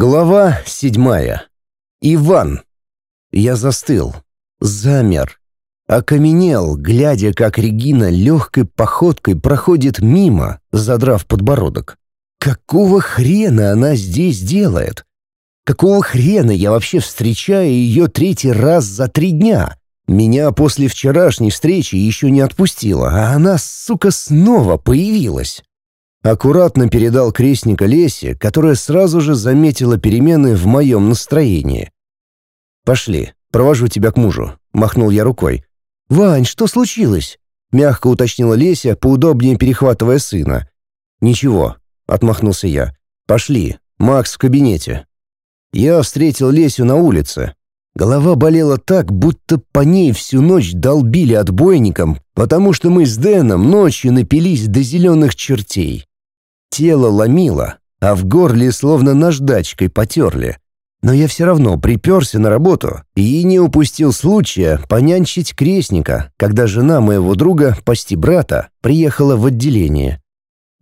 Глава седьмая. Иван. Я застыл, замер, окаменел, глядя, как Регина легкой походкой проходит мимо, задрав подбородок. Какого хрена она здесь делает? Какого хрена я вообще встречаю ее третий раз за три дня? Меня после вчерашней встречи еще не отпустила, а она, сука, снова появилась. Аккуратно передал крестника Лесе, которая сразу же заметила перемены в моем настроении. «Пошли, провожу тебя к мужу», — махнул я рукой. «Вань, что случилось?» — мягко уточнила Леся, поудобнее перехватывая сына. «Ничего», — отмахнулся я. «Пошли, Макс в кабинете». Я встретил Лесю на улице. Голова болела так, будто по ней всю ночь долбили отбойником, потому что мы с Дэном ночью напились до зеленых чертей. Тело ломило, а в горле словно наждачкой потерли. Но я все равно приперся на работу и не упустил случая понянчить крестника, когда жена моего друга, почти брата, приехала в отделение.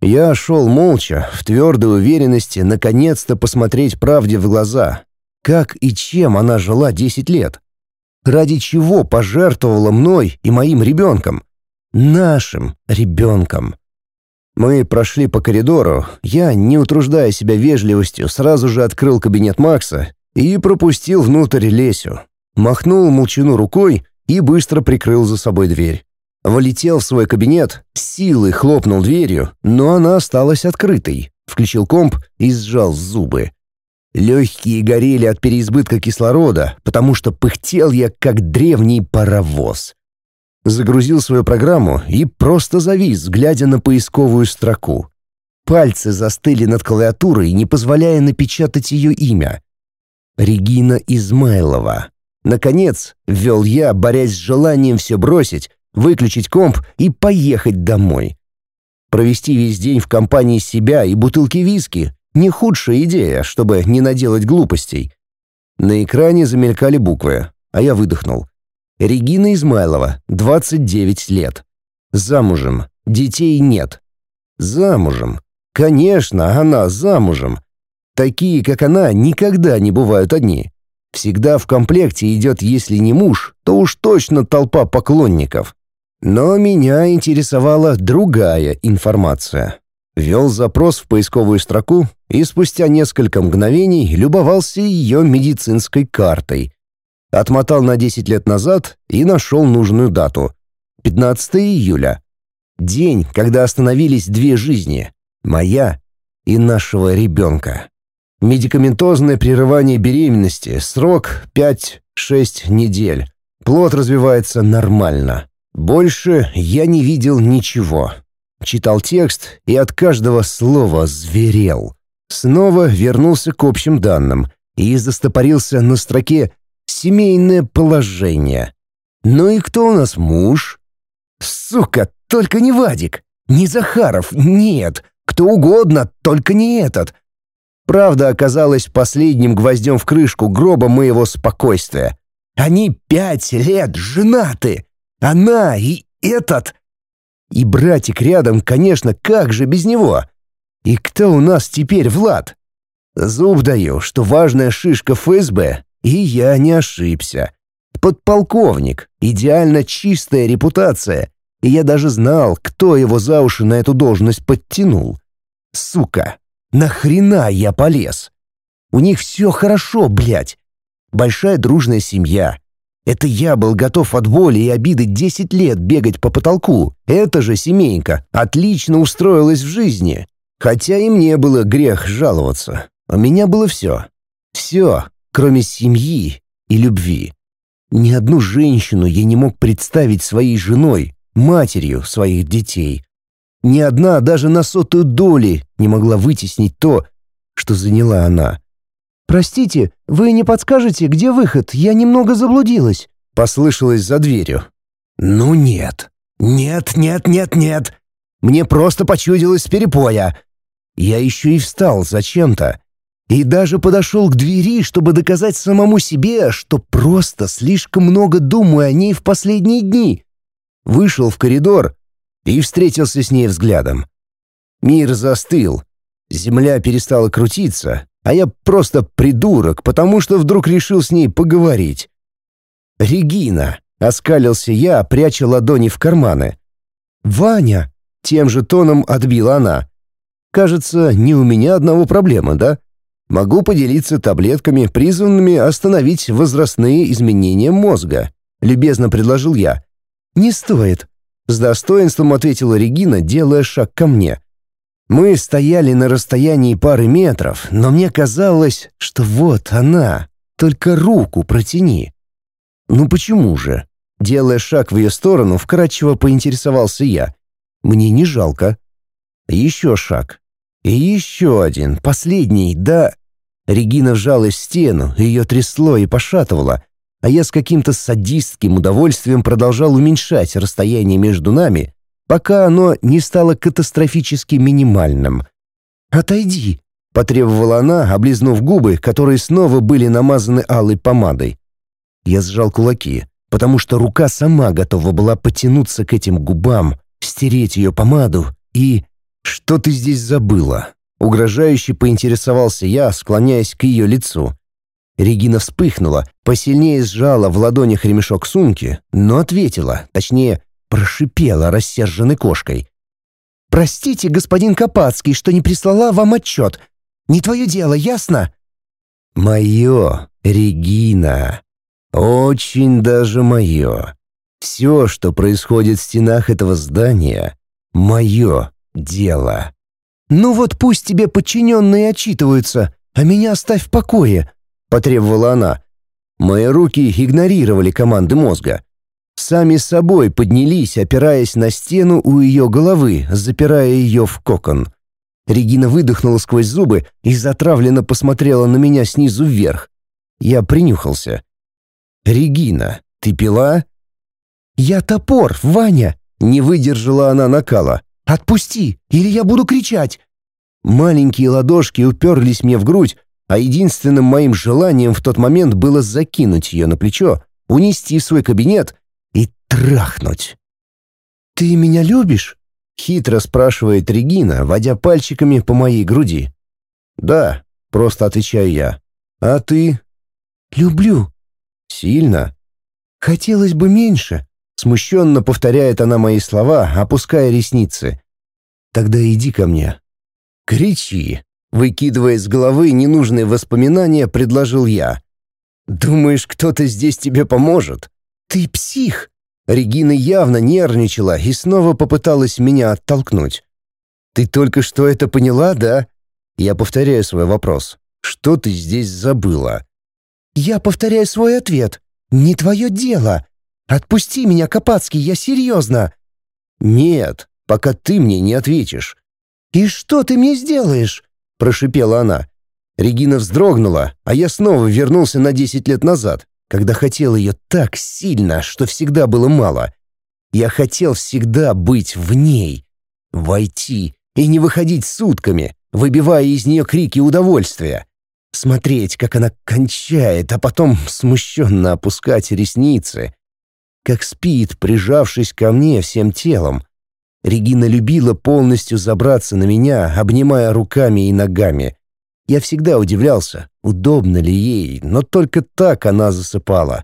Я шел молча, в твердой уверенности наконец-то посмотреть правде в глаза. Как и чем она жила 10 лет? Ради чего пожертвовала мной и моим ребенком? Нашим ребенком. Мы прошли по коридору, я, не утруждая себя вежливостью, сразу же открыл кабинет Макса и пропустил внутрь Лесю. Махнул молчану рукой и быстро прикрыл за собой дверь. Влетел в свой кабинет, силой хлопнул дверью, но она осталась открытой. Включил комп и сжал зубы. Легкие горели от переизбытка кислорода, потому что пыхтел я, как древний паровоз. Загрузил свою программу и просто завис, глядя на поисковую строку. Пальцы застыли над клавиатурой, не позволяя напечатать ее имя. Регина Измайлова. Наконец, ввел я, борясь с желанием все бросить, выключить комп и поехать домой. Провести весь день в компании себя и бутылки виски — не худшая идея, чтобы не наделать глупостей. На экране замелькали буквы, а я выдохнул. Регина Измайлова, 29 лет. Замужем, детей нет. Замужем. Конечно, она замужем. Такие, как она, никогда не бывают одни. Всегда в комплекте идет, если не муж, то уж точно толпа поклонников. Но меня интересовала другая информация. Ввел запрос в поисковую строку и спустя несколько мгновений любовался ее медицинской картой. Отмотал на 10 лет назад и нашел нужную дату. 15 июля. День, когда остановились две жизни. Моя и нашего ребенка. Медикаментозное прерывание беременности. Срок 5-6 недель. Плод развивается нормально. Больше я не видел ничего. Читал текст и от каждого слова зверел. Снова вернулся к общим данным и застопорился на строке «Семейное положение». «Ну и кто у нас муж?» «Сука, только не Вадик! Не Захаров, нет! Кто угодно, только не этот!» Правда оказалась последним гвоздем в крышку гроба моего спокойствия. Они пять лет женаты. Она и этот... И братик рядом, конечно, как же без него? И кто у нас теперь Влад? Зуб даю, что важная шишка ФСБ, и я не ошибся. Подполковник, идеально чистая репутация, и я даже знал, кто его за уши на эту должность подтянул. Сука, нахрена я полез? У них все хорошо, блядь. Большая дружная семья, это я был готов от боли и обиды 10 лет бегать по потолку. Это же семейка отлично устроилась в жизни. Хотя и мне было грех жаловаться. У меня было все. Все, кроме семьи и любви. Ни одну женщину я не мог представить своей женой, матерью своих детей. Ни одна даже на сотую доли не могла вытеснить то, что заняла она. «Простите, вы не подскажете, где выход? Я немного заблудилась», — послышалось за дверью. «Ну нет. Нет, нет, нет, нет. Мне просто почудилось перепоя. Я еще и встал зачем-то. И даже подошел к двери, чтобы доказать самому себе, что просто слишком много думаю о ней в последние дни. Вышел в коридор и встретился с ней взглядом. Мир застыл. Земля перестала крутиться, а я просто придурок, потому что вдруг решил с ней поговорить. «Регина!» — оскалился я, пряча ладони в карманы. «Ваня!» — тем же тоном отбила она. «Кажется, не у меня одного проблема, да? Могу поделиться таблетками, призванными остановить возрастные изменения мозга», — любезно предложил я. «Не стоит», — с достоинством ответила Регина, делая шаг ко мне. Мы стояли на расстоянии пары метров, но мне казалось, что вот она, только руку протяни. Ну почему же? Делая шаг в ее сторону, вкратчиво поинтересовался я. Мне не жалко. Еще шаг. И еще один, последний, да... Регина вжалась в стену, ее трясло и пошатывало, а я с каким-то садистским удовольствием продолжал уменьшать расстояние между нами, пока оно не стало катастрофически минимальным. «Отойди», — потребовала она, облизнув губы, которые снова были намазаны алой помадой. Я сжал кулаки, потому что рука сама готова была потянуться к этим губам, стереть ее помаду и... «Что ты здесь забыла?» Угрожающе поинтересовался я, склоняясь к ее лицу. Регина вспыхнула, посильнее сжала в ладонях ремешок сумки, но ответила, точнее, прошипела рассерженной кошкой. «Простите, господин Капацкий, что не прислала вам отчет. Не твое дело, ясно?» «Мое, Регина. Очень даже мое. Все, что происходит в стенах этого здания, мое дело». «Ну вот пусть тебе подчиненные отчитываются, а меня оставь в покое», — потребовала она. Мои руки игнорировали команды мозга сами собой поднялись, опираясь на стену у ее головы, запирая ее в кокон. Регина выдохнула сквозь зубы и затравленно посмотрела на меня снизу вверх. Я принюхался. «Регина, ты пила?» «Я топор, Ваня!» — не выдержала она накала. «Отпусти, или я буду кричать!» Маленькие ладошки уперлись мне в грудь, а единственным моим желанием в тот момент было закинуть ее на плечо, унести в свой кабинет и трахнуть. «Ты меня любишь?» — хитро спрашивает Регина, водя пальчиками по моей груди. «Да», — просто отвечаю я. «А ты?» «Люблю». «Сильно?» «Хотелось бы меньше», — смущенно повторяет она мои слова, опуская ресницы. «Тогда иди ко мне». «Кричи», — выкидывая с головы ненужные воспоминания, предложил я. «Думаешь, кто-то здесь тебе поможет?» «Ты псих!» Регина явно нервничала и снова попыталась меня оттолкнуть. «Ты только что это поняла, да?» Я повторяю свой вопрос. «Что ты здесь забыла?» «Я повторяю свой ответ. Не твое дело. Отпусти меня, Капацкий, я серьезно». «Нет, пока ты мне не ответишь». «И что ты мне сделаешь?» — прошипела она. Регина вздрогнула, а я снова вернулся на десять лет назад когда хотел ее так сильно, что всегда было мало. Я хотел всегда быть в ней, войти и не выходить сутками, выбивая из нее крики удовольствия. Смотреть, как она кончает, а потом смущенно опускать ресницы. Как спит, прижавшись ко мне всем телом. Регина любила полностью забраться на меня, обнимая руками и ногами. Я всегда удивлялся, удобно ли ей, но только так она засыпала.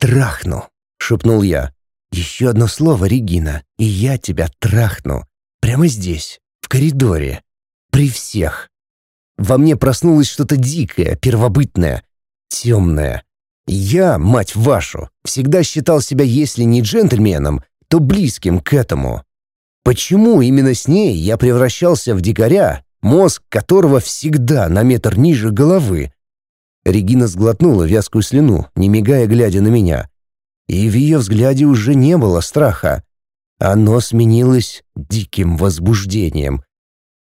«Трахну», — шепнул я. «Еще одно слово, Регина, и я тебя трахну. Прямо здесь, в коридоре. При всех». Во мне проснулось что-то дикое, первобытное, темное. Я, мать вашу, всегда считал себя, если не джентльменом, то близким к этому. Почему именно с ней я превращался в дикаря, мозг которого всегда на метр ниже головы. Регина сглотнула вязкую слюну, не мигая, глядя на меня. И в ее взгляде уже не было страха. Оно сменилось диким возбуждением.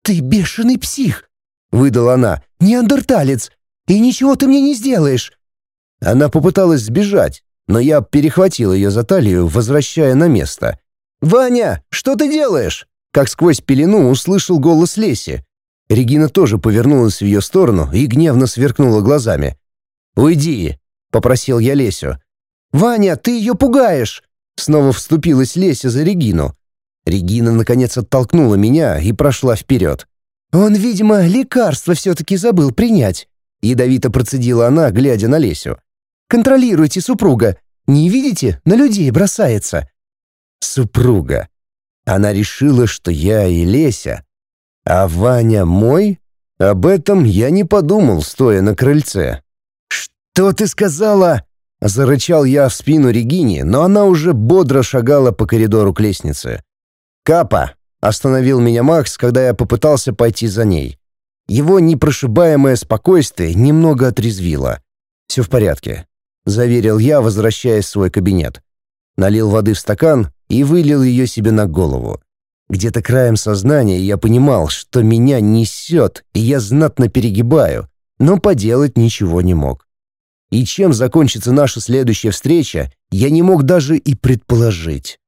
«Ты бешеный псих!» — выдала она. «Неандерталец! И ничего ты мне не сделаешь!» Она попыталась сбежать, но я перехватил ее за талию, возвращая на место. «Ваня, что ты делаешь?» Как сквозь пелену услышал голос Леси. Регина тоже повернулась в ее сторону и гневно сверкнула глазами. «Уйди!» — попросил я Лесю. «Ваня, ты ее пугаешь!» Снова вступилась Леся за Регину. Регина, наконец, оттолкнула меня и прошла вперед. «Он, видимо, лекарство все-таки забыл принять», — ядовито процедила она, глядя на Лесю. «Контролируйте супруга. Не видите, на людей бросается». «Супруга. Она решила, что я и Леся. А Ваня мой? Об этом я не подумал, стоя на крыльце. «Что ты сказала?» Зарычал я в спину Регине, но она уже бодро шагала по коридору к лестнице. «Капа!» — остановил меня Макс, когда я попытался пойти за ней. Его непрошибаемое спокойствие немного отрезвило. «Все в порядке», — заверил я, возвращаясь в свой кабинет. Налил воды в стакан и вылил ее себе на голову. Где-то краем сознания я понимал, что меня несет, и я знатно перегибаю, но поделать ничего не мог. И чем закончится наша следующая встреча, я не мог даже и предположить.